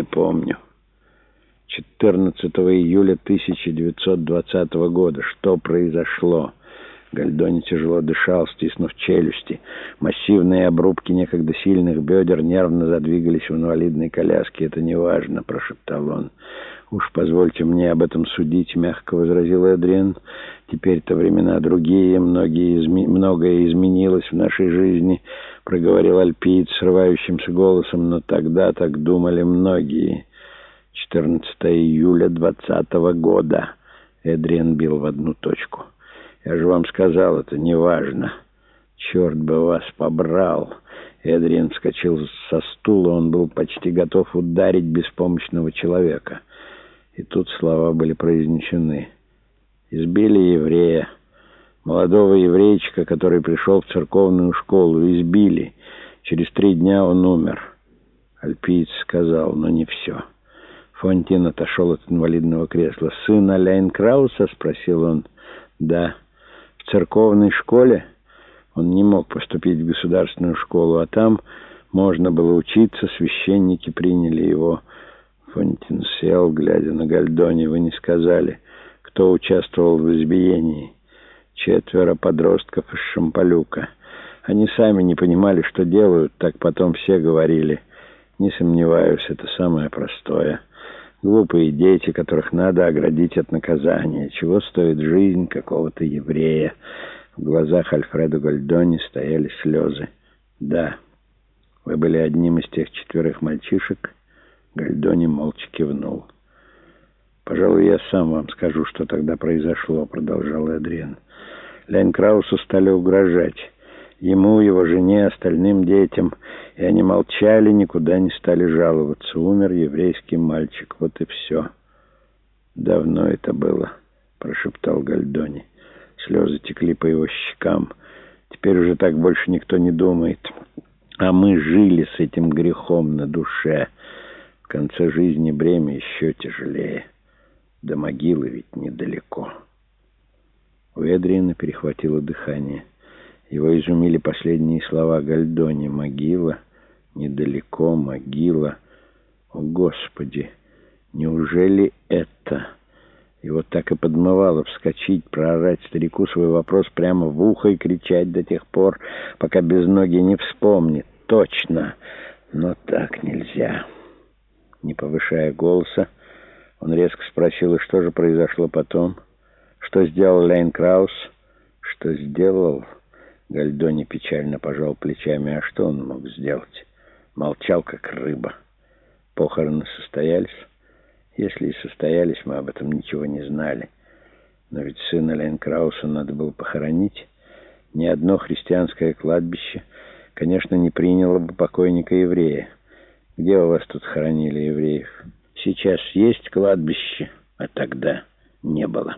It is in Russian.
не помню. 14 июля 1920 года. Что произошло? Гальдони тяжело дышал, стиснув челюсти. Массивные обрубки некогда сильных бедер нервно задвигались в инвалидной коляске. «Это неважно», — прошептал он. «Уж позвольте мне об этом судить», — мягко возразил Эдриан. «Теперь-то времена другие, многие изме... многое изменилось в нашей жизни», — проговорил Альпиец срывающимся голосом, «но тогда так думали многие». 14 июля двадцатого года. Эдриан бил в одну точку. Я же вам сказал, это не важно. Черт бы вас побрал. Эдриан вскочил со стула, он был почти готов ударить беспомощного человека. И тут слова были произнесены. Избили еврея, молодого еврейчика, который пришел в церковную школу, избили. Через три дня он умер. Альпиец сказал, но не все. Фонтин отошел от инвалидного кресла. «Сын Аляйн Крауса?» — спросил он. «Да». «В церковной школе?» Он не мог поступить в государственную школу, а там можно было учиться, священники приняли его. Фонтин сел, глядя на Гальдони. «Вы не сказали, кто участвовал в избиении?» «Четверо подростков из Шампалюка. Они сами не понимали, что делают, так потом все говорили. Не сомневаюсь, это самое простое». Глупые дети, которых надо оградить от наказания. Чего стоит жизнь какого-то еврея? В глазах Альфреда Гольдони стояли слезы. «Да, вы были одним из тех четверых мальчишек?» Гольдони молча кивнул. «Пожалуй, я сам вам скажу, что тогда произошло», — продолжал Эдриан. Лянь Краусу стали угрожать ему, его жене, остальным детям, и они молчали, никуда не стали жаловаться. Умер еврейский мальчик, вот и все. «Давно это было», — прошептал Гальдони. Слезы текли по его щекам. «Теперь уже так больше никто не думает. А мы жили с этим грехом на душе. В конце жизни бремя еще тяжелее. До могилы ведь недалеко». У Эдриана перехватило дыхание. Его изумили последние слова Гальдони. «Могила, недалеко, могила. О, Господи, неужели это?» Его так и подмывало вскочить, проорать старику свой вопрос прямо в ухо и кричать до тех пор, пока без ноги не вспомнит. Точно, но так нельзя. Не повышая голоса, он резко спросил, и что же произошло потом? Что сделал Лейн Краус? Что сделал... Гальдони печально пожал плечами. А что он мог сделать? Молчал, как рыба. Похороны состоялись? Если и состоялись, мы об этом ничего не знали. Но ведь сына Ленкрауса надо было похоронить. Ни одно христианское кладбище, конечно, не приняло бы покойника еврея. Где у вас тут хоронили евреев? Сейчас есть кладбище, а тогда не было.